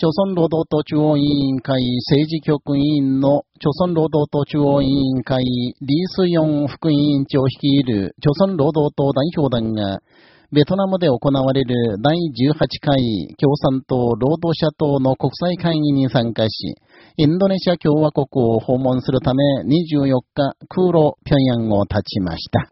朝鮮労働党中央委員会政治局委員の朝鮮労働党中央委員会リースヨン副委員長率いる朝鮮労働党代表団が、ベトナムで行われる第18回共産党労働者党の国際会議に参加し、インドネシア共和国を訪問するため24日空路平壌を立ちました。